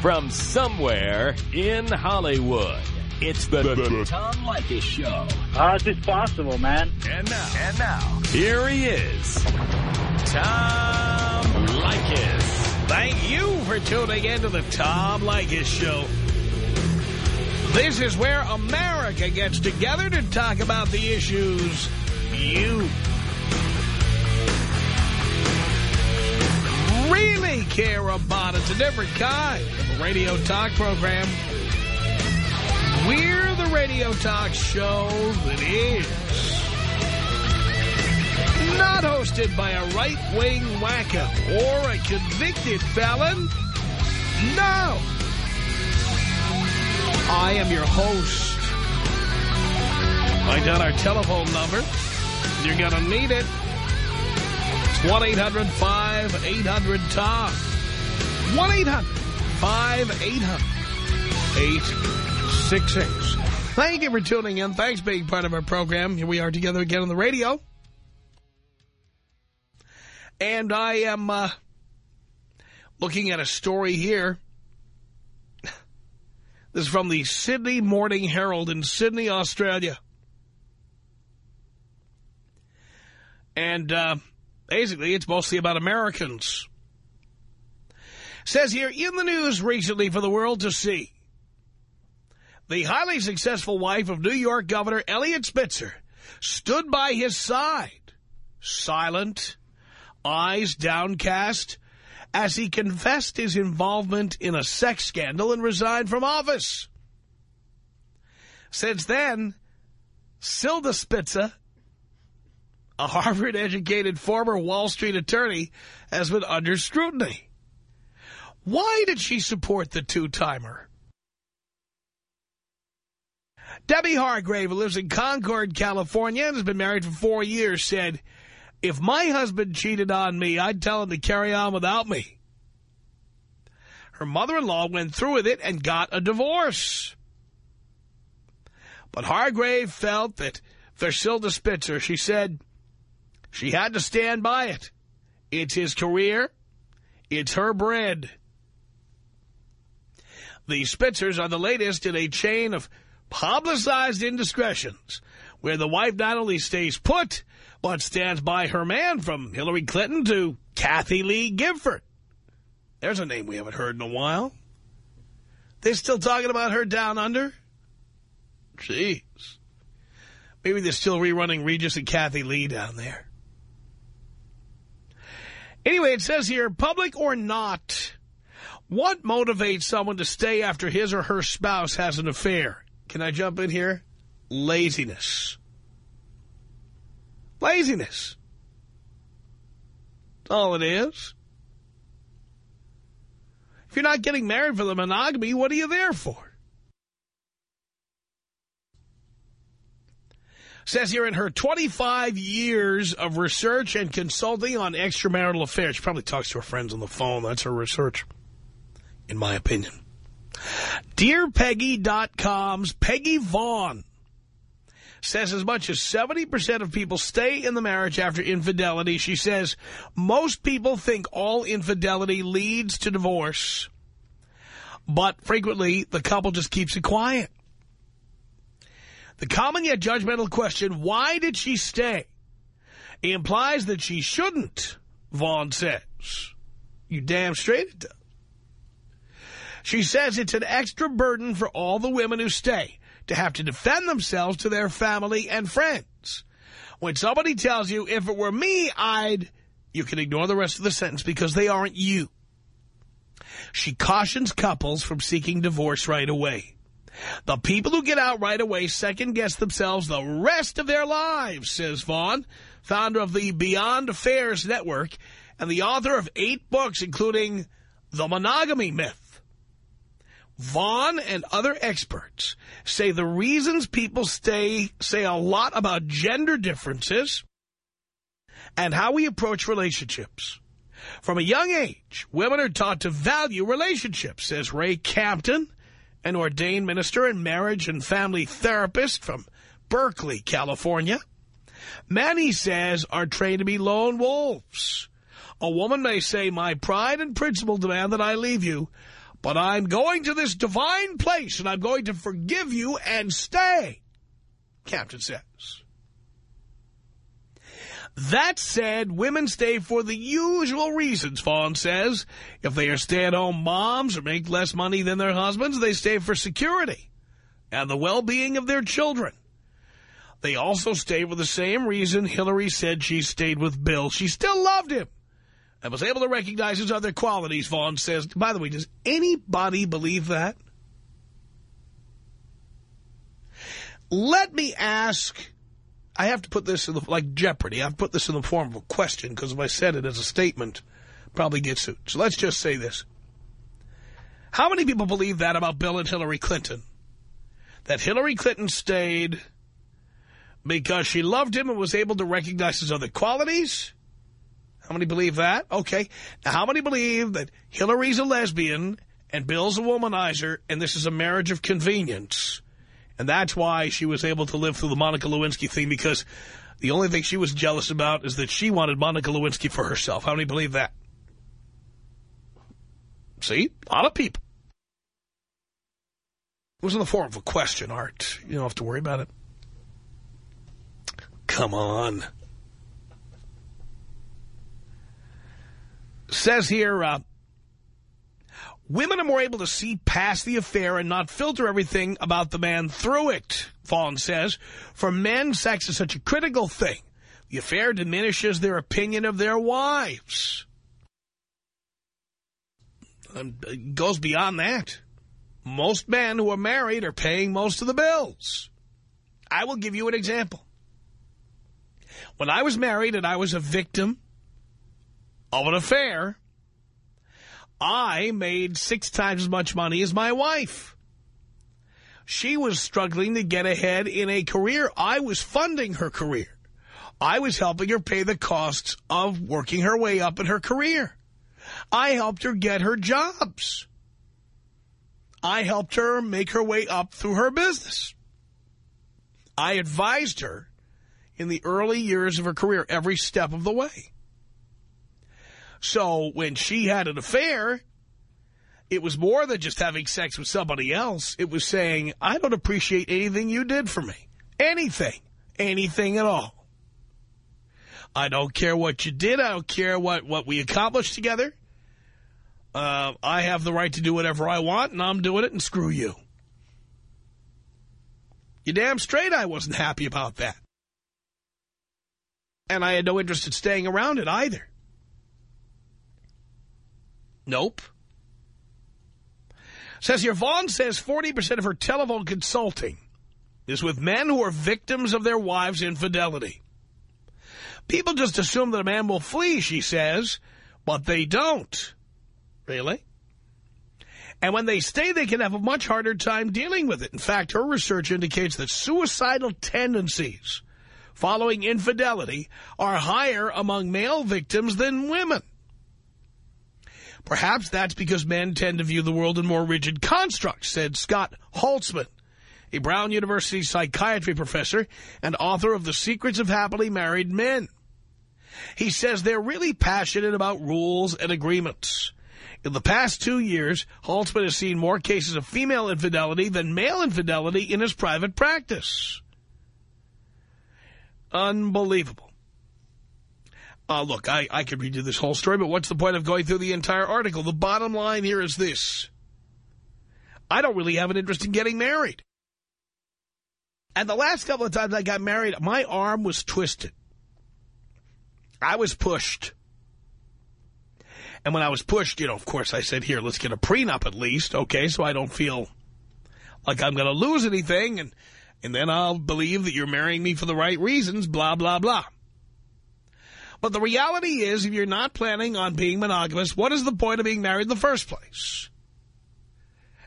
From somewhere in Hollywood, it's the, the, the Tom Leykis Show. Ah, How is this possible, man? And now, and now, here he is, Tom Leykis. Thank you for tuning in to the Tom Leykis Show. This is where America gets together to talk about the issues you really care about. It's a different kind of a radio talk program. We're the radio talk show that is not hosted by a right-wing wacko or a convicted felon. No. I am your host. Write down our telephone number. You're to need it. It's 1-800-5800-TOM. 1-800-5800-866. Thank you for tuning in. Thanks being part of our program. Here we are together again on the radio. And I am uh, looking at a story here. This is from the Sydney Morning Herald in Sydney, Australia. And uh, basically, it's mostly about Americans. Says here, in the news recently for the world to see, the highly successful wife of New York Governor Eliot Spitzer stood by his side, silent, eyes downcast, as he confessed his involvement in a sex scandal and resigned from office. Since then, Silda Spitzer, a Harvard-educated former Wall Street attorney, has been under scrutiny. Why did she support the two-timer? Debbie Hargrave, who lives in Concord, California, and has been married for four years, said, if my husband cheated on me, I'd tell him to carry on without me. Her mother-in-law went through with it and got a divorce. But Hargrave felt that for Silda Spitzer, she said, she had to stand by it. It's his career. It's her bread. The Spitzers are the latest in a chain of publicized indiscretions where the wife not only stays put, but stands by her man from Hillary Clinton to Kathie Lee Gifford. There's a name we haven't heard in a while. They're still talking about her down under? Jeez. Maybe they're still rerunning Regis and Kathie Lee down there. Anyway, it says here, public or not, what motivates someone to stay after his or her spouse has an affair? Can I jump in here? Laziness. Laziness. That's all it is. If you're not getting married for the monogamy, what are you there for? Says here in her 25 years of research and consulting on extramarital affairs. She probably talks to her friends on the phone. That's her research, in my opinion. DearPeggy.com's Peggy Vaughn says as much as 70% of people stay in the marriage after infidelity. She says most people think all infidelity leads to divorce, but frequently the couple just keeps it quiet. The common yet judgmental question, why did she stay, implies that she shouldn't, Vaughn says. You damn straight it does. She says it's an extra burden for all the women who stay to have to defend themselves to their family and friends. When somebody tells you, if it were me, I'd... You can ignore the rest of the sentence because they aren't you. She cautions couples from seeking divorce right away. The people who get out right away second-guess themselves the rest of their lives, says Vaughn, founder of the Beyond Affairs Network and the author of eight books, including The Monogamy Myth. Vaughn and other experts say the reasons people stay say a lot about gender differences and how we approach relationships. From a young age, women are taught to value relationships, says Ray Campton, an ordained minister and marriage and family therapist from Berkeley, California. He says, are trained to be lone wolves. A woman may say, my pride and principle demand that I leave you, But I'm going to this divine place, and I'm going to forgive you and stay, Captain says. That said, women stay for the usual reasons, Vaughn says. If they are stay-at-home moms or make less money than their husbands, they stay for security and the well-being of their children. They also stay for the same reason Hillary said she stayed with Bill. She still loved him and was able to recognize his other qualities, Vaughn says. By the way, does anybody believe that? Let me ask, I have to put this in the, like Jeopardy, I have put this in the form of a question because if I said it as a statement, probably get sued. So let's just say this. How many people believe that about Bill and Hillary Clinton? That Hillary Clinton stayed because she loved him and was able to recognize his other qualities? How many believe that? Okay. Now, how many believe that Hillary's a lesbian and Bill's a womanizer and this is a marriage of convenience? And that's why she was able to live through the Monica Lewinsky thing because the only thing she was jealous about is that she wanted Monica Lewinsky for herself. How many believe that? See? A lot of people. It was in the form of a question, Art. You don't have to worry about it. Come on. Says here, uh, women are more able to see past the affair and not filter everything about the man through it, Vaughn says. For men, sex is such a critical thing. The affair diminishes their opinion of their wives. And it goes beyond that. Most men who are married are paying most of the bills. I will give you an example. When I was married and I was a victim of an affair, I made six times as much money as my wife. She was struggling to get ahead in a career. I was funding her career. I was helping her pay the costs of working her way up in her career. I helped her get her jobs. I helped her make her way up through her business. I advised her in the early years of her career every step of the way. So when she had an affair, it was more than just having sex with somebody else. It was saying, I don't appreciate anything you did for me. Anything. Anything at all. I don't care what you did. I don't care what, what we accomplished together. Uh, I have the right to do whatever I want, and I'm doing it, and screw you. You damn straight I wasn't happy about that. And I had no interest in staying around it either. Nope. Says here, Vaughn says 40% of her telephone consulting is with men who are victims of their wives' infidelity. People just assume that a man will flee, she says, but they don't. Really? And when they stay, they can have a much harder time dealing with it. In fact, her research indicates that suicidal tendencies following infidelity are higher among male victims than women. Perhaps that's because men tend to view the world in more rigid constructs, said Scott Haltzman, a Brown University psychiatry professor and author of The Secrets of Happily Married Men. He says they're really passionate about rules and agreements. In the past two years, Haltzman has seen more cases of female infidelity than male infidelity in his private practice. Unbelievable. Uh, look, I, I could read you this whole story, but what's the point of going through the entire article? The bottom line here is this. I don't really have an interest in getting married. And the last couple of times I got married, my arm was twisted. I was pushed. And when I was pushed, you know, of course, I said, here, let's get a prenup at least, okay, so I don't feel like I'm going to lose anything, and, and then I'll believe that you're marrying me for the right reasons, blah, blah, blah. But the reality is, if you're not planning on being monogamous, what is the point of being married in the first place?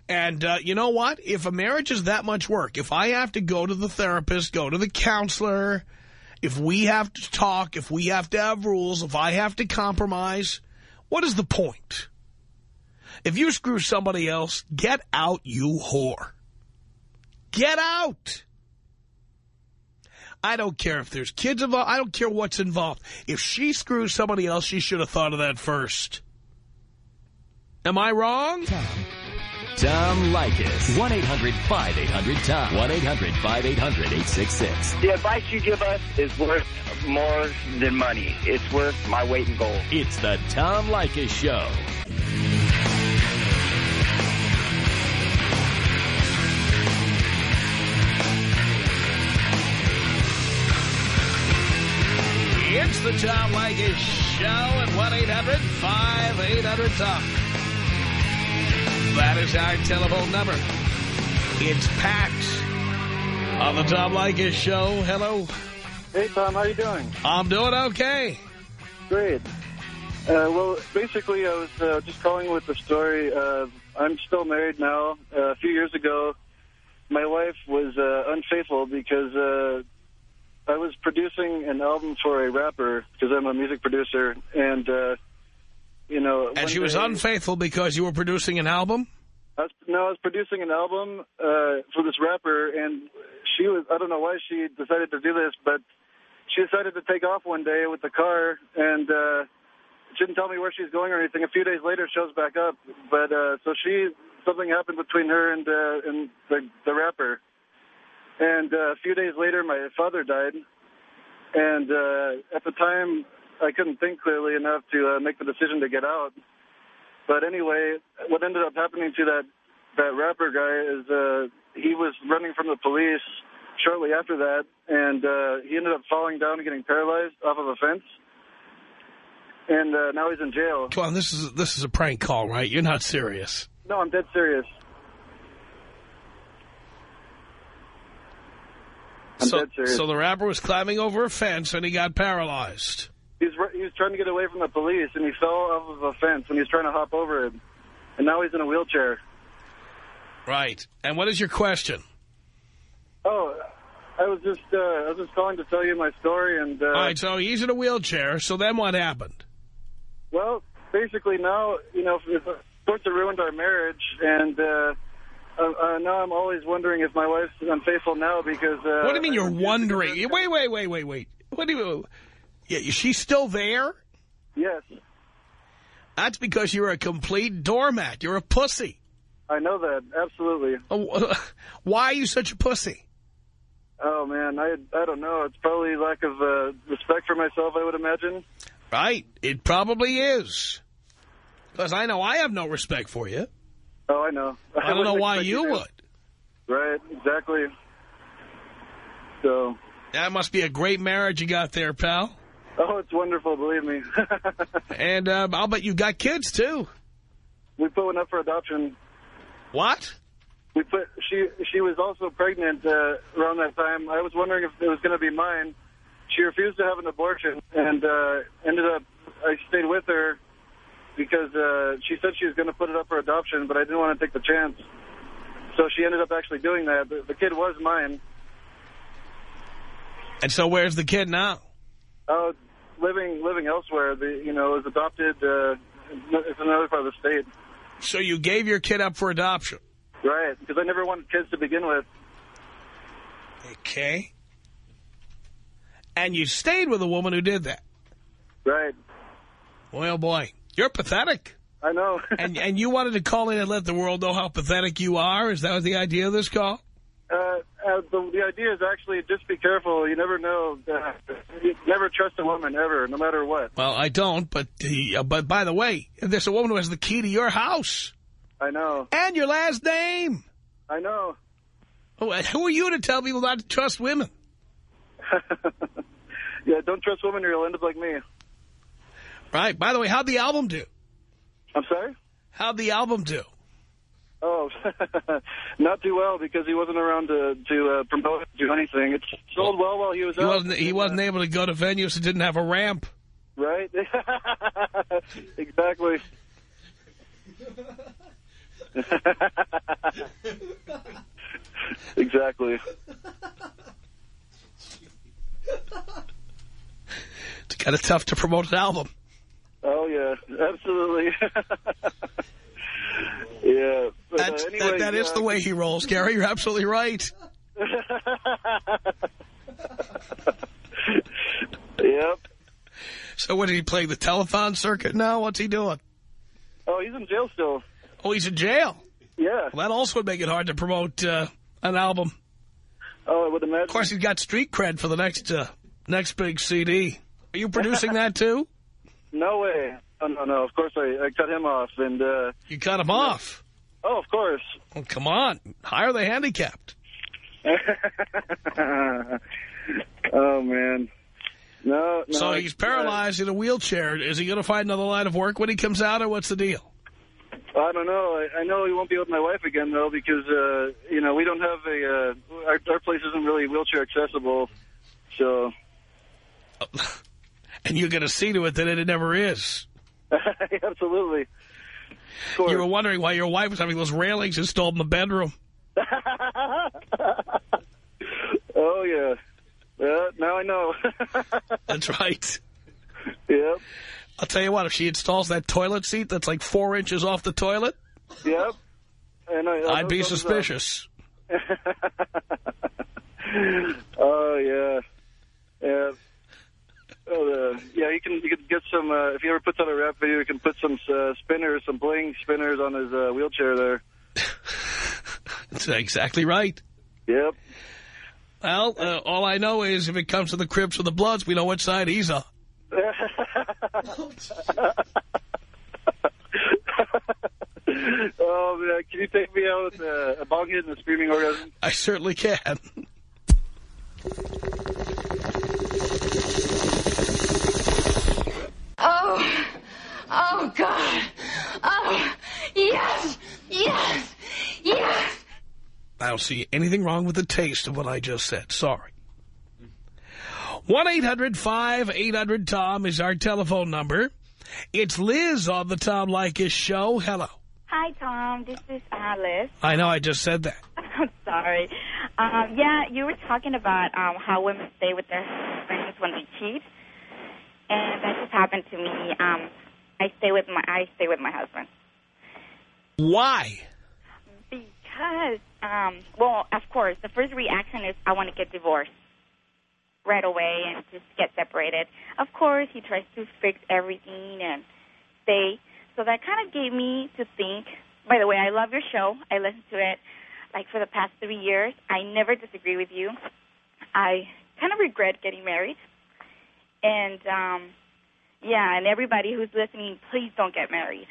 And uh, you know what? If a marriage is that much work, if I have to go to the therapist, go to the counselor, if we have to talk, if we have to have rules, if I have to compromise, what is the point? If you screw somebody else, get out, you whore. Get out. I don't care if there's kids involved. I don't care what's involved. If she screws somebody else, she should have thought of that first. Am I wrong? Tom Tom Leykis. 1-800-5800-TOM. 1-800-5800-866. The advice you give us is worth more than money. It's worth my weight in gold. It's the Tom Leykis Show. It's the Tom Leykis Show at 1-800-5800-TOM. That is our telephone number. It's Pat on the Tom Leykis Show. Hello. Hey, Tom, how you doing? I'm doing okay. Great. Uh, well, basically, I was uh, just calling with the story. Uh, I'm still married now. Uh, a few years ago, my wife was uh, unfaithful because uh, I was producing an album for a rapper because I'm a music producer, and uh, you know. And she was day- unfaithful because you were producing an album? I was, no, I was producing an album uh, for this rapper, and she was, I don't know why she decided to do this, but she decided to take off one day with the car, and uh, she didn't tell me where she's going or anything. A few days later, shows back up, but uh, so she, something happened between her and, uh, and the, the rapper. And uh, a few days later, my father died, and uh, at the time, I couldn't think clearly enough to uh, make the decision to get out. But anyway, what ended up happening to that that rapper guy is uh, he was running from the police shortly after that, and uh, he ended up falling down and getting paralyzed off of a fence. And uh, now he's in jail. Come on, this is this is a prank call, right? You're not serious. No, I'm dead serious. So, so the rapper was climbing over a fence and he got paralyzed. He's ru- he was trying to get away from the police, and he fell off of a fence, and he's trying to hop over it. And now he's in a wheelchair. Right. And what is your question? Oh, I was just uh, I was just calling to tell you my story, and uh, All right, so he's in a wheelchair, so then what happened? well, basically now you know, if, of ruined our marriage, and uh, uh, uh, now I'm always wondering if my wife's unfaithful now because. Uh, What do you mean you're wondering? Wait, wait, wait, wait, wait. What do you... Yeah, she's still there? Yes, That's because you're a complete doormat. You're a pussy. I know that absolutely. Oh, Why are you such a pussy? Oh man, I I don't know. It's probably lack of uh, respect for myself. I would imagine. Right. It probably is. Because I know I have no respect for you. Oh, I know. I don't know why you would. Right, exactly. So, That must be a great marriage you got there, pal. oh, it's wonderful. Believe me. And um, I'll bet you got kids, too. we put one up for adoption. What? We put she she was also pregnant uh, around that time. I was wondering if it was going to be mine. She refused to have an abortion, and uh, ended up I stayed with her because uh, she said she was going to put it up for adoption, but I didn't want to take the chance. So she ended up actually doing that. The, the kid was mine. And so where's the kid now? Oh, living living elsewhere. The you know was adopted. Uh, it's another part of the state. So you gave your kid up for adoption. Right, because I never wanted kids to begin with. Okay. And you stayed with a woman who did that. Right, Well, boy, you're pathetic. I know. And and you wanted to call in and let the world know how pathetic you are? Is that the idea of this call? uh, uh, the, the idea is actually just be careful. You never know. Uh, you never trust a woman ever, no matter what. Well, I don't, but uh, but by the way, there's a woman who has the key to your house I know. and your last name. I know. Oh, Who are you to tell people not to trust women? yeah, don't trust women or you'll end up like me. Right. By the way, how'd the album do? I'm sorry? How'd the album do? Oh, not too well because he wasn't around to to uh, promote it, do anything. It sold well while he was He out. wasn't he wasn't able to go to venues that didn't have a ramp. Right? exactly. exactly. It's kind of tough to promote an album. Oh yeah, absolutely. yeah. But, uh, That's, anyway, that, that is uh, the way he rolls, Gary. You're absolutely right. yep. So what, did he play the telethon circuit now? What's he doing? Oh, he's in jail still. Oh, he's in jail. Yeah. Well, that also would make it hard to promote uh, an album. Oh, I would imagine. Of course, he's got street cred for the next uh, next big CD. Are you producing that, too? No way. Oh, no, no. Of course, I, I cut him off. And, uh, You cut him off. oh, of course. Well, come on. Hire the handicapped. oh, man. No, no. So he's paralyzed in a wheelchair. Is he going to find another line of work when he comes out, or what's the deal? I don't know. I, I know he won't be with my wife again, though, because, uh, you know, we don't have a, uh, our, our place isn't really wheelchair accessible. So, And you're going to see to it that it never is. absolutely. You were wondering why your wife was having those railings installed in the bedroom. oh, yeah. Yeah, now I know. That's right. yep, I'll tell you what, if she installs that toilet seat that's like four inches off the toilet, yep. And I, I I'd be suspicious. oh yeah, yeah. Oh, uh, yeah, you can you can get some. Uh, if he ever puts out a rap video, you can put some uh, spinners, some bling spinners on his uh, wheelchair there. That's exactly right. Yep. Well, uh, all I know is if it comes to the Crips or the Bloods, we know which side he's on. oh man, can you take me out with uh, a bong hit and a screaming orgasm? I certainly can. Oh, oh God. Oh, yes, yes, yes. I don't see anything wrong with the taste of what I just said. Sorry. 1-800-5800-TOM is our telephone number. It's Liz on the Tom Leykis show. Hello. Hi, Tom. This is Alice. I know I just said that. I'm sorry. Um, yeah, you were talking about um, how women stay with their husbands when they cheat, and that just happened to me. Um, I stay with my I stay with my husband Why? because, um, well, of course, the first reaction is I want to get divorced right away and just get separated. Of course, he tries to fix everything and stay. So that kind of gave me to think. By the way, I love your show. I listen to it like for the past three years. I never disagree with you. I kind of regret getting married. And um yeah, and everybody who's listening, please don't get married.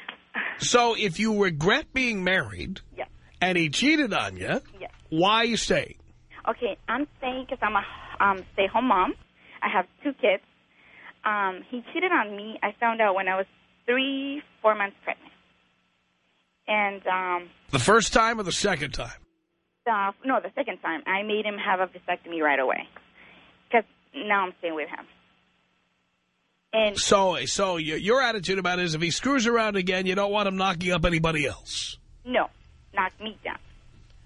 So if you regret being married yes, and he cheated on you, yes. why are you staying? Okay, I'm staying because I'm a um, stay-home mom. I have two kids. Um, he cheated on me. I found out when I was three, four months pregnant. And um, The first time or the second time? the, no, the second time, I made him have a vasectomy right away because now I'm staying with him. And So, so your, your attitude about it is if he screws around again, you don't want him knocking up anybody else. no, knock me down.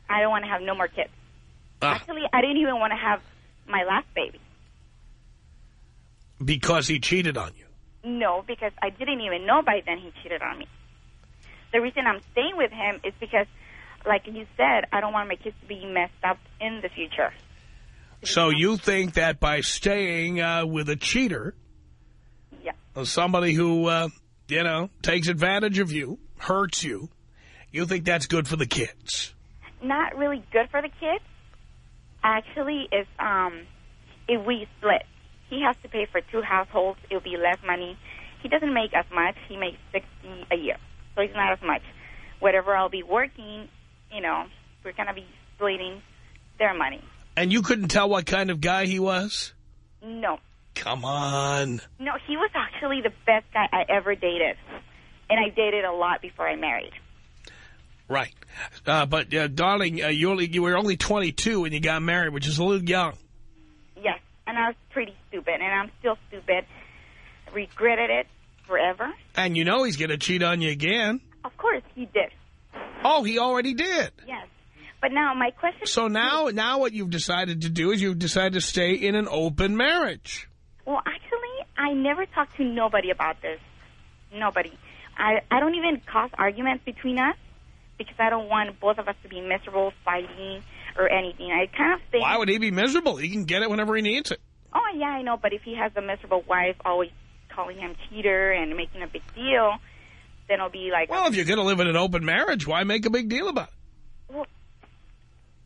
I don't want to have no more kids. Ah, Actually, I didn't even want to have my last baby. because he cheated on you. No, because I didn't even know by then he cheated on me. The reason I'm staying with him is because, like you said, I don't want my kids to be messed up in the future. So you think that by staying uh, with a cheater, Yeah. somebody who, uh, you know, takes advantage of you, hurts you, you think that's good for the kids? Not really good for the kids. Actually, is um, if we split, he has to pay for two households. It'll be less money. He doesn't make as much. He makes sixty a year, so it's not as much. Whatever I'll be working, you know, we're gonna be splitting their money. And you couldn't tell what kind of guy he was? No, Come on. No, he was actually the best guy I ever dated. And I dated a lot before I married. Right. Uh, but, uh, darling, uh, you, only, you were only 22 when you got married, which is a little young. Yes, and I was pretty stupid, and I'm still stupid. Regretted it forever. And you know he's going to cheat on you again. Of course, he did. Oh, he already did. Yes. But now my question So now, now what you've decided to do is you've decided to stay in an open marriage. Well, actually, I never talked to nobody about this. Nobody. I, I don't even cause arguments between us because I don't want both of us to be miserable, fighting, or anything. I kind of think... Why would he be miserable? He can get it whenever he needs it. Oh, yeah, I know, but if he has a miserable wife always calling him cheater and making a big deal, then it'll be like, Well, if you're going to live in an open marriage, why make a big deal about it?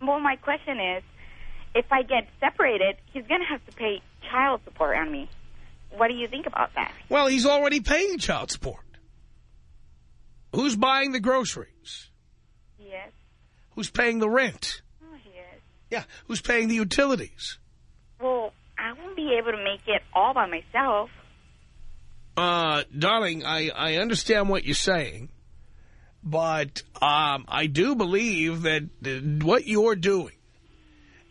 Well, my question is, if I get separated, he's going to have to pay child support on me. What do you think about that? Well, he's already paying child support. Who's buying the groceries? Yes. Who's paying the rent? Oh, yes. Yeah, who's paying the utilities? Well, I won't be able to make it all by myself. Uh, darling, I, I understand what you're saying, but um, I do believe that what you're doing,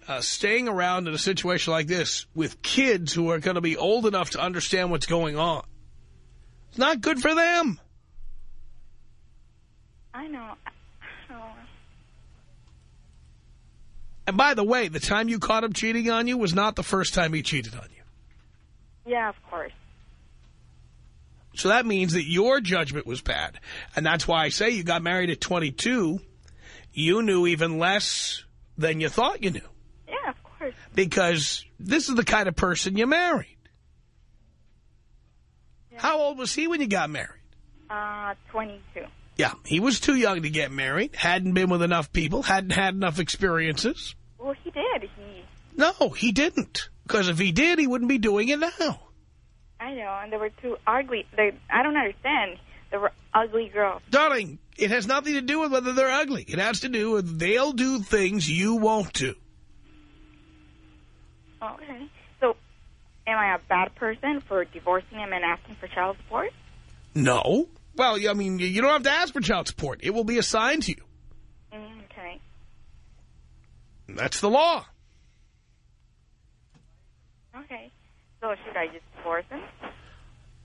uh, staying around in a situation like this with kids who are going to be old enough to understand what's going on, it's not good for them. I know. Oh, And by the way, the time you caught him cheating on you was not the first time he cheated on you. yeah, of course. So that means that your judgment was bad. And that's why I say you got married at 22. You knew even less than you thought you knew. Yeah, of course. Because this is the kind of person you married. How old was he when you got married? Uh, 22. Yeah, he was too young to get married, hadn't been with enough people, hadn't had enough experiences. Well, he did. He, No, he didn't. Because if he did, he wouldn't be doing it now. I know, and they were too ugly. They, I don't understand. They were ugly girls. Darling, it has nothing to do with whether they're ugly. It has to do with they'll do things you won't do. Okay. So, am I a bad person for divorcing him and asking for child support? No. Well, I mean, you don't have to ask for child support. It will be assigned to you. Mm, okay. That's the law. Okay. So should I just divorce him?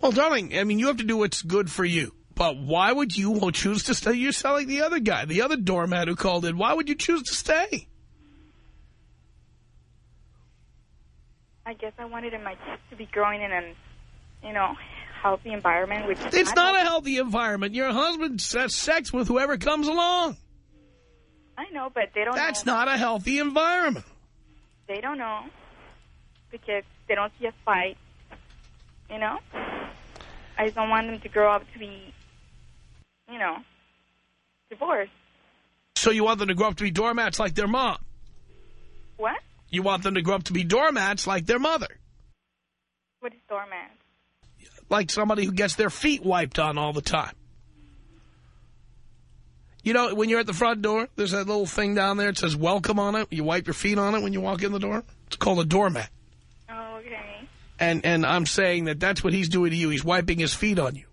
Well, darling, I mean, you have to do what's good for you. But why would you choose to stay? You're selling the other guy, the other doormat who called in. Why would you choose to stay? I guess I wanted my kids to be growing in an, you know, healthy environment. Which It's not a healthy environment. Your husband has sex with whoever comes along. I know, but they don't. That's know. not a healthy environment. They don't know because they don't see a fight. You know. I just don't want them to grow up to be, you know, divorced. So you want them to grow up to be doormats like their mom. What? You want them to grow up to be doormats like their mother. What is doormat? Like somebody who gets their feet wiped on all the time. You know, when you're at the front door, there's that little thing down there. It says welcome on it. You wipe your feet on it when you walk in the door. It's called a doormat. Oh, okay. And and I'm saying that that's what he's doing to you. He's wiping his feet on you.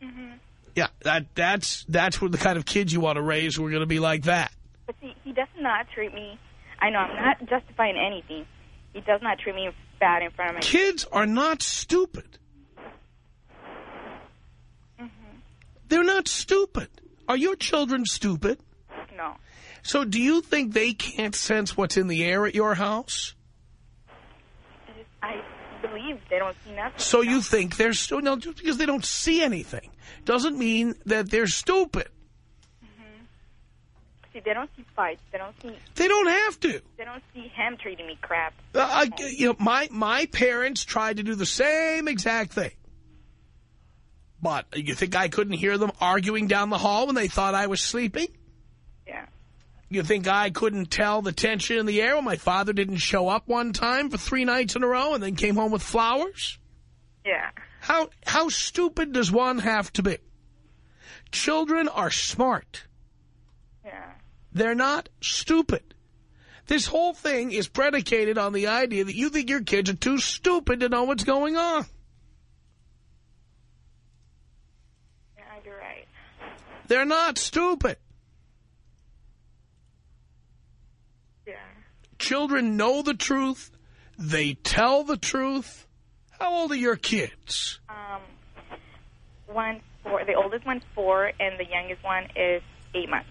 Mhm. Yeah, that that's that's what the kind of kids you want to raise who are going to be like that. But see, he does not treat me. I know I'm not justifying anything. He does not treat me bad in front of my Kids are not stupid. Mm-hmm. They're not stupid. Are your children stupid? No. So do you think they can't sense what's in the air at your house? I believe they don't see nothing. So you think they're stupid? No, just because they don't see anything doesn't mean that they're stupid. see they don't see fights. They don't see. They don't have to. They don't see him treating me crap. Uh, I, you know, my my parents tried to do the same exact thing. But you think I couldn't hear them arguing down the hall when they thought I was sleeping? Yeah. You think I couldn't tell the tension in the air when my father didn't show up one time for three nights in a row and then came home with flowers? Yeah. How how stupid does one have to be? Children are smart. Yeah. They're not stupid. This whole thing is predicated on the idea that you think your kids are too stupid to know what's going on. Yeah, you're right. They're not stupid. Yeah. Children know the truth. They tell the truth. How old are your kids? Um, one four. The oldest one's four, and the youngest one is eight months.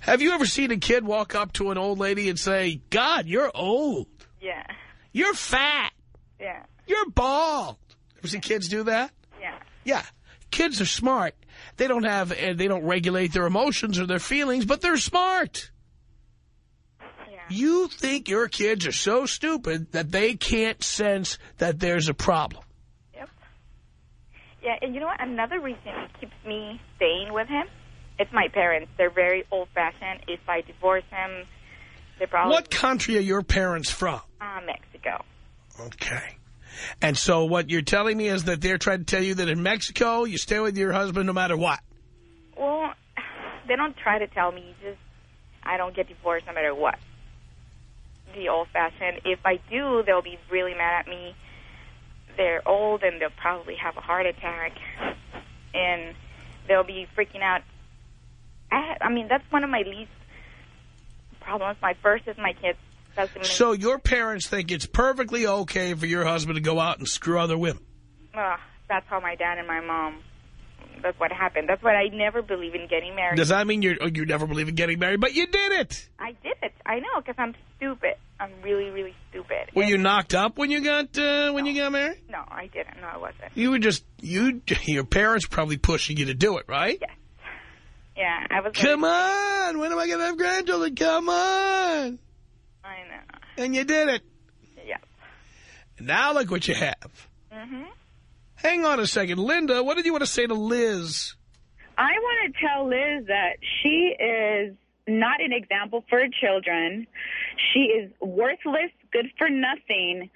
Have you ever seen a kid walk up to an old lady and say, God, you're old. Yeah. You're fat. Yeah. You're bald. Ever see kids do that? Yeah. Yeah. Kids are smart. They don't have, uh, they don't regulate their emotions or their feelings, but they're smart. Yeah. You think your kids are so stupid that they can't sense that there's a problem. Yep. Yeah, and you know what? Another reason it keeps me staying with him it's my parents. They're very old-fashioned. If I divorce him, they probably... What country are your parents from? Uh, Mexico. Okay. And so what you're telling me is that they're trying to tell you that in Mexico, you stay with your husband no matter what. Well, they don't try to tell me. Just I don't get divorced no matter what. The old-fashioned. If I do, they'll be really mad at me. They're old and they'll probably have a heart attack. And they'll be freaking out. I, I mean, that's one of my least problems. My first is my kids. That's the main- So your parents think it's perfectly okay for your husband to go out and screw other women. Ugh, that's how my dad and my mom. That's what happened. That's why I never believe in getting married. Does that mean you're, oh, you never believe in getting married? But you did it. I did it. I know, because I'm stupid. I'm really, really stupid. Were And- you knocked up when you got uh, when you got married? No, I didn't. No, I wasn't. You were just you. Your parents probably pushing you to do it, right? Yes. Yeah, I was. Come on, when am I gonna have grandchildren? Come on, I know. and you did it. Yeah. And now look what you have. hmm Hang on a second, Linda. What did you want to say to Liz? I want to tell Liz that she is not an example for children. She is worthless, good for nothing.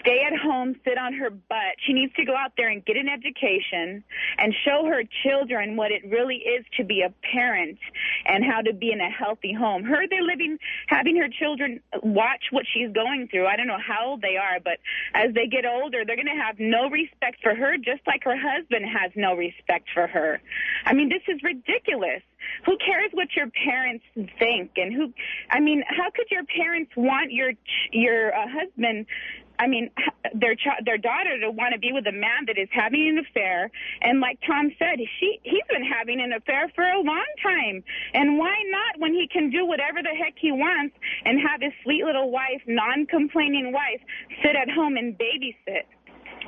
Stay at home, sit on her butt. She needs to go out there and get an education and show her children what it really is to be a parent and how to be in a healthy home. Her, they're living, having her children watch what she's going through. I don't know how old they are, but as they get older, they're going to have no respect for her, just like her husband has no respect for her. I mean, this is ridiculous. Who cares what your parents think? And who, I mean, how could your parents want your your uh, husband? I mean, their ch- their daughter to want to be with a man that is having an affair, and like Tom said, she he's been having an affair for a long time. And why not when he can do whatever the heck he wants and have his sweet little wife, non-complaining wife, sit at home and babysit?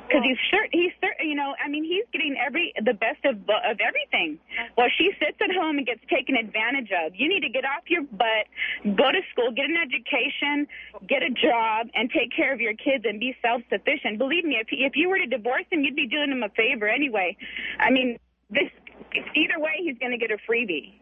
Because he's sure he's cer you know I mean he's getting every the best of of everything. Well, she sits at home and gets taken advantage of. You need to get off your butt, go to school, get an education, get a job, and take care of your kids and be self sufficient. Believe me, if if you were to divorce him, you'd be doing him a favor anyway. I mean, this either way, he's going to get a freebie.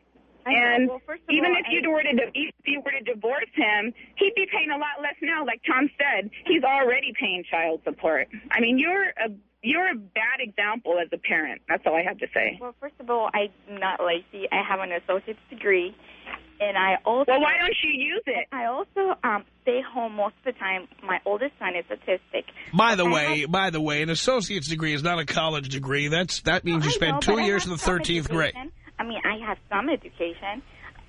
I know. And Well, first of even all, if you were to di- if you were to divorce him, he'd be paying a lot less now. Like Tom said, he's already paying child support. I mean, you're a you're a bad example as a parent. That's all I have to say. Well, first of all, I'm not lazy. I have an associate's degree, and I also. Well, why don't you use it? I also um, stay home most of the time. My oldest son is autistic. By the I way, have- by the way, an associate's degree is not a college degree. That's that means you I spent know, two years in the 13th grade. education. I mean, I have some education.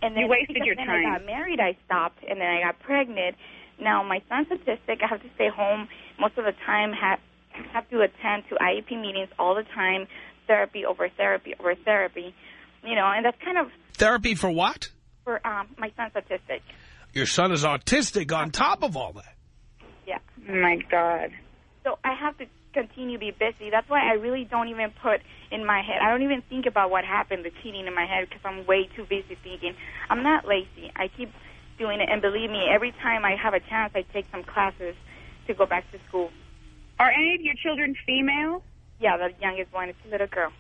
And then You wasted because your then time. I got married, I stopped, and then I got pregnant. Now my son's autistic. I have to stay home most of the time. Have have to attend to IEP meetings all the time. Therapy over therapy over therapy. You know, and that's kind of Therapy for what? for um, my son's autistic. Your son is autistic on top of all that. Yeah. Oh my God. So I have to continue to be busy. That's why I really don't even put in my head. I don't even think about what happened, the cheating in my head, because I'm way too busy thinking. I'm not lazy. I keep doing it, and believe me, every time I have a chance, I take some classes to go back to school. Are any of your children female? Yeah, the youngest one is a little girl.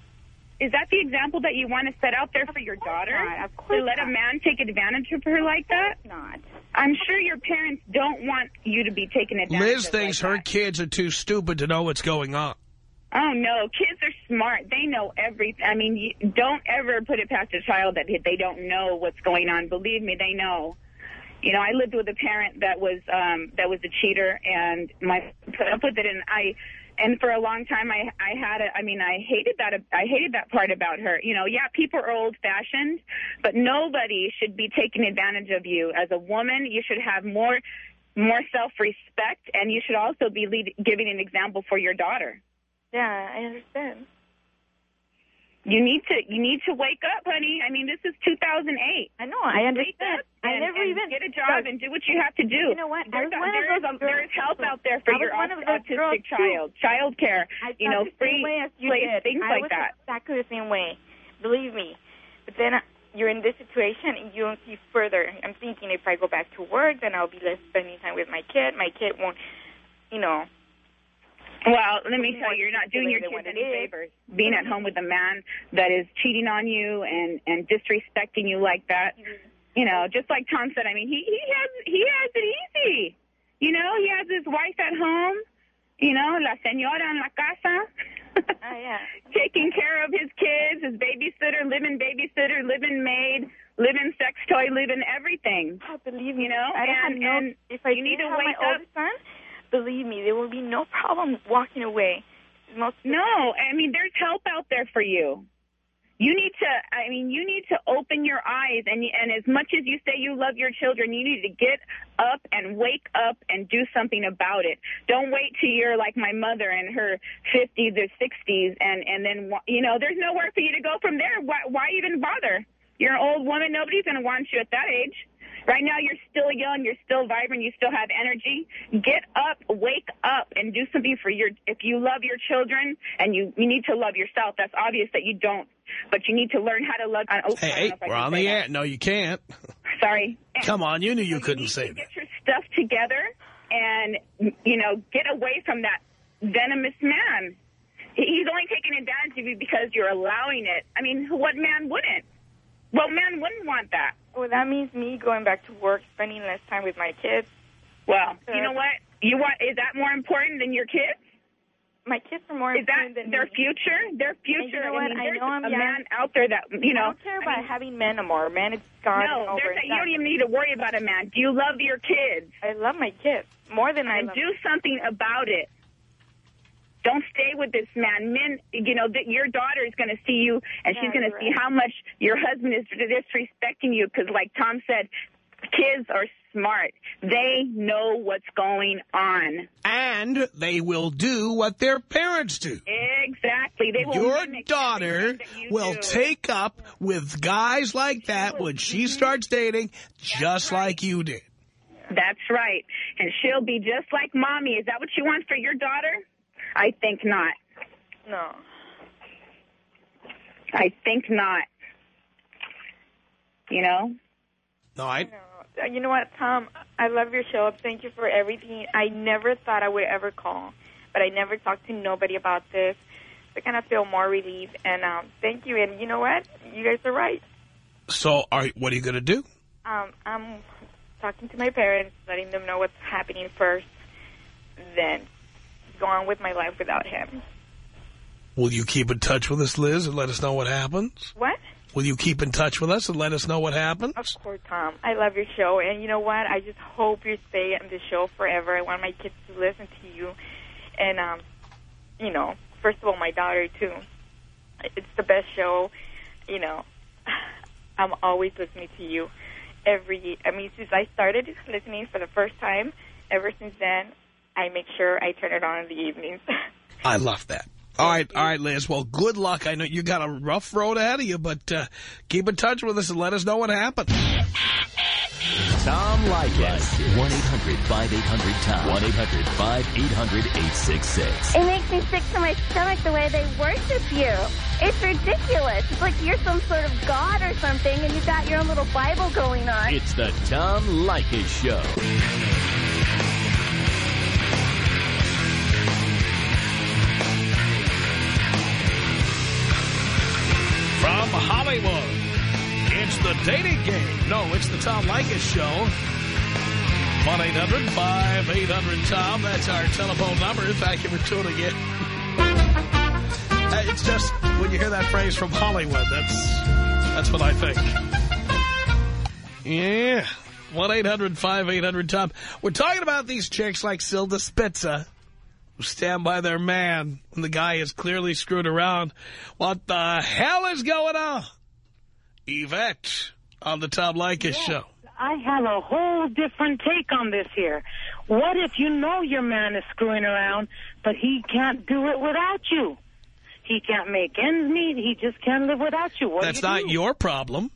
Is that the example that you want to set out there for your daughter? not. Of course to let a man take advantage of her like that? Not. I'm sure your parents don't want you to be taken advantage Liz of thinks like her that. kids are too stupid to know what's going on. Oh no, kids are smart. They know everything. I mean, you, don't ever put it past a child that they don't know what's going on. Believe me, they know. You know, I lived with a parent that was um that was a cheater and my put up with it and I and for a long time I I had a I mean, I hated that I hated that part about her. You know, yeah, people are old-fashioned, but nobody should be taking advantage of you as a woman. You should have more more self-respect and you should also be lead, giving an example for your daughter. Yeah, I understand. You need to you need to wake up, honey. I mean, this is 2008. I know. I understand. up I never even get a job and do what you have to do. You know what? There's, of there's, those there's help out there for your one of autistic girls, too. child, child care, you know, felt the same free you place, did. things I like was that. exactly the same way. Believe me. But then uh, you're in this situation and you don't see further. I'm thinking if I go back to work, then I'll be less spending time with my kid. My kid won't, you know, Well, let me tell you, you're not doing your kids any favors. Being at home with a man that is cheating on you and and disrespecting you like that. You know, just like Tom said. I mean, he he has he has it easy. You know, he has his wife at home. You know, la señora en la casa. Oh, yeah. Taking care of his kids, his babysitter, living babysitter, living maid, living sex toy, living everything. Oh, believe You know, I and- and if I you need to wake my up- son, believe me, there will be no problem walking away. Most No, I mean, there's help out there for you. You need to, I mean, you need to open your eyes, and and as much as you say you love your children, you need to get up and wake up and do something about it. Don't wait till you're like my mother in her 50s or 60s, and and then you know, there's nowhere for you to go from there. Why, why even bother? You're an old woman. Nobody's going to want you at that age. Right now, you're still young. You're still vibrant. You still have energy. Get up, wake up, and do something for your. If you love your children, and you you need to love yourself. That's obvious that you don't, but you need to learn how to love. Oh, Hey, hey, know if I we're on the that. air. No, you can't. Sorry. Come on, you knew you So couldn't need say that. Get your stuff together and you know get away from that venomous man. He's only taking advantage of you because you're allowing it. I mean, what man wouldn't? What man wouldn't want that? Well, that means me going back to work, spending less time with my kids. Well, you know what? You want is that more important than your kids? My kids are more Is that important than their me. future? Their future. You know what? mean, I know I'm a young. man out there that you know. I don't care I about mean, having men anymore. Man, it's gone no, over. a, you don't even need to worry about a man. Do you love your kids? I love my kids more than I and do something about it. Don't stay with this man. Men, you know, that your daughter is going to see you, and she's Yeah, going to see right. how much your husband is disrespecting you. Because, like Tom said, kids are smart. They know what's going on. And they will do what their parents do. Exactly. They will Your daughter you will do. take up with guys like that when she mm-hmm. starts dating, just like you did. That's right. And she'll be just like mommy. Is that what you want for your daughter? I think not. No. I think not. You know? No, I, No. You know what, Tom? I love your show. Thank you for everything. I never thought I would ever call, but I never talked to nobody about this. I kind of feel more relieved, and um, thank you. And you know what? You guys are right. so are, what are you going to do? Um, I'm talking to my parents, letting them know what's happening first, then go on with my life without him. Will you keep in touch with us, Liz, and let us know what happens? What? Will you keep in touch with us and let us know what happens? Of course, Tom. I love your show, and you know what? I just hope you stay on the show forever. I want my kids to listen to you, and um, you know, first of all, my daughter too. It's the best show. You know, I'm always listening to you. Every, I mean, since I started listening for the first time, ever since then, I make sure I turn it on in the evenings. I love that. All right, all right, Liz. Well, good luck. I know you got a rough road ahead of you, but uh, keep in touch with us and let us know what happens. Tom Leykis. 1-800-5800-TOM. 1-800-5800-866. It makes me sick to my stomach the way they worship you. It's ridiculous. It's like you're some sort of god or something, and you've got your own little Bible going on. It's the Tom Leykis Show. Hollywood, it's the dating game. No, it's the Tom Leykis Show. 1-800-5800-TOM. That's our telephone number. Thank you for tuning in. It's just, when you hear that phrase from Hollywood, that's that's what I think. Yeah. 1-800-5800-TOM. We're talking about these chicks like Silda Spitzer who stand by their man when the guy is clearly screwed around. What the hell is going on? Yvette on the Tom Leykis show. I have a whole different take on this here. What if you know your man is screwing around, but he can't do it without you? He can't make ends meet. He just can't live without you. What That's do you not do? your problem.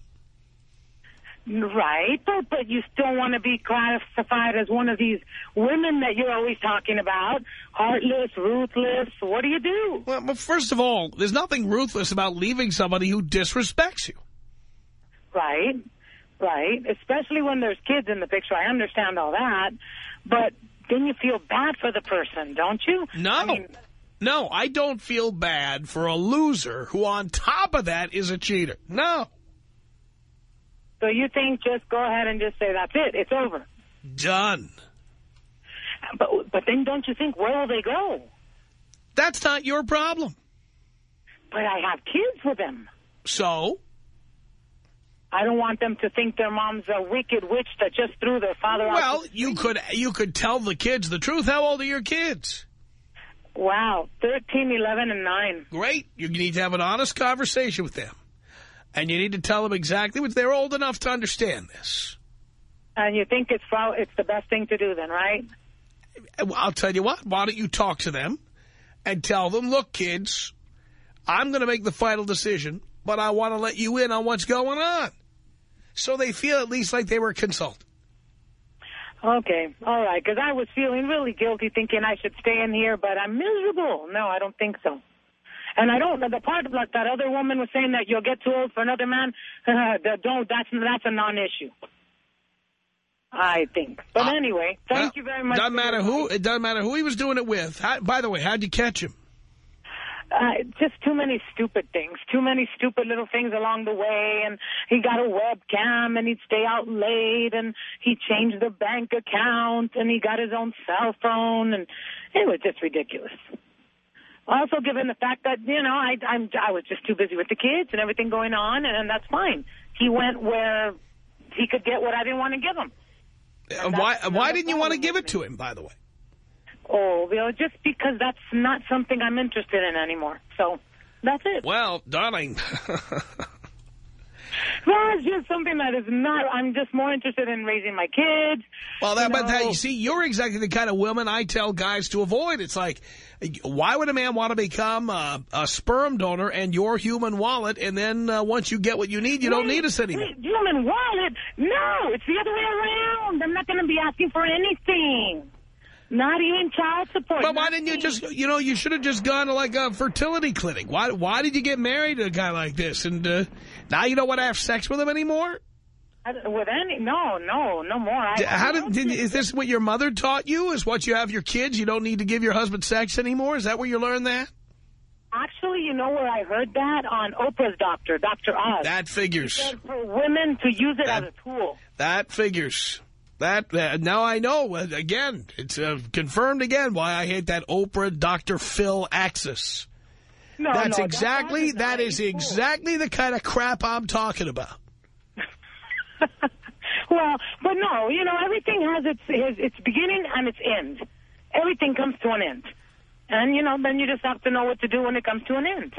Right, but, but you still want to be classified as one of these women that you're always talking about. Heartless, ruthless. What do you do? Well, but first of all, there's nothing ruthless about leaving somebody who disrespects you. Right, right. Especially when there's kids in the picture. I understand all that. But then you feel bad for the person, don't you? No. I mean, no, I don't feel bad for a loser who on top of that is a cheater. No. so you think just go ahead and just say that's it, it's over. Done. But but then don't you think where will they go? That's not your problem. But I have kids with them. So? I don't want them to think their mom's a wicked witch that just threw their father out. Well, you could you could tell the kids the truth. How old are your kids? Wow, 13, 11, and 9. Great. You need to have an honest conversation with them. And you need to tell them exactly what they're old enough to understand this. And you think it's it's the best thing to do then, right? I'll tell you what, why don't you talk to them and tell them, look, kids, I'm going to make the final decision, but I want to let you in on what's going on. So they feel at least like they were consulted. Okay, all right, because I was feeling really guilty thinking I should stay in here, but I'm miserable. No, I don't think so. And I don't, the part like that other woman was saying that you'll get too old for another man, that don't, that's, that's a non-issue. I think. But Uh, anyway, thank Well, you very much. Doesn't matter who. It doesn't matter who he was doing it with. How, by the way, how'd you catch him? Uh, just too many stupid things, too many stupid little things along the way. And he got a webcam, and he'd stay out late, and he changed the bank account, and he got his own cell phone, and it was just ridiculous. Also, given the fact that you know I I'm I was just too busy with the kids and everything going on, and, and that's fine. He went where he could get what I didn't want to give him. Uh, why Why didn't you want to give it to him, by the way? Oh, you know, just because that's not something I'm interested in anymore. So that's it. Well, darling, Well, it's just something that is not, I'm just more interested in raising my kids. well, that, you but that, you see, you're exactly the kind of woman I tell guys to avoid. It's like, why would a man want to become a, a sperm donor and your human wallet, and then uh, once you get what you need, you don't need us anymore? wait, Human wallet? No, it's the other way around. I'm not going to be asking for anything. Not even child support. But why didn't you just, you know, you should have just gone to like a fertility clinic. Why Why did you get married to a guy like this? And uh, now you don't want to have sex with him anymore? I- With any, no, no, no more. I, How did, did is this what your mother taught you? Is what you have your kids? You don't need to give your husband sex anymore? Is that where you learned that? Actually, you know where I heard that? On Oprah's doctor, Dr. Oz. That figures. For women to use it That- as a tool. That figures. That uh, now I know. Uh, again, it's uh, confirmed again why I hate that Oprah Dr. Phil axis. No, That's no, exactly. Oz that is exactly the kind of crap I'm talking about. well, but no, you know, everything has its, its its beginning and its end. Everything comes to an end. And, you know, then you just have to know what to do when it comes to an end,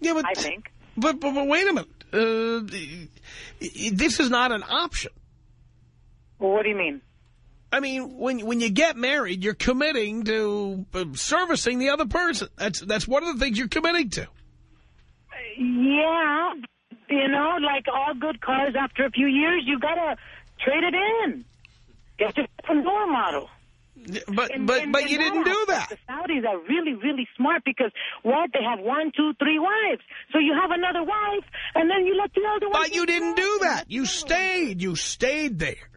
Yeah, but I think. But, but, but wait a minute. Uh, this is not an option. Well, what do you mean? I mean, when when you get married, you're committing to uh, servicing the other person. That's that's one of the things you're committing to. Yeah, you know, like all good cars, after a few years, you got to trade it in. Get your different door model. But And- but and- but and you didn't do that. The Saudis are really, really smart because what they have one, two, three wives. So you have another wife, and then you let the other one. But you didn't do that. You stayed. You stayed there.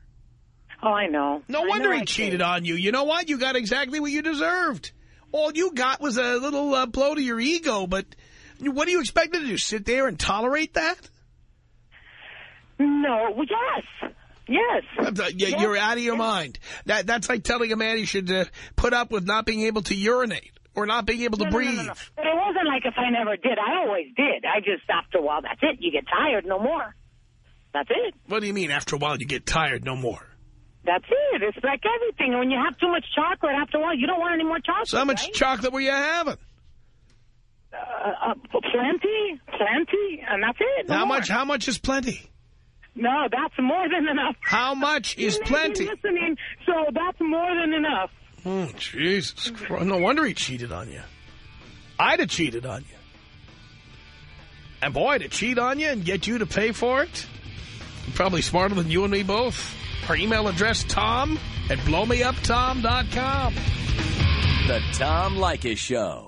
Oh, I know. No I wonder know he I cheated did. on you. You know what? You got exactly what you deserved. All you got was a little uh, blow to your ego. But what do you expect to do? Sit there and tolerate that? No, well, yes, yes. Uh, Yes, You're out of your yes. mind. That That's like telling a man he should uh, put up with not being able to urinate or not being able to No, breathe. no, no, no. But it wasn't like if I never did. I always did. I just, after a while, that's it. You get tired, no more. That's it. What do you mean? After a while, you get tired, no more. That's it. It's like everything. When you have too much chocolate, after a while, you don't want any more chocolate. So how much right? chocolate were you having? uh, uh, plenty, plenty, and that's it. no how more. much? How much is plenty? No, that's more than enough. How much is You may be plenty? Listening, so that's more than enough. Oh, Jesus Christ. No wonder he cheated on you. I'd have cheated on you. And boy, to cheat on you and get you to pay for it, probably smarter than you and me both. Our email address, tom at blowmeuptom.com. The Tom Leykis Show.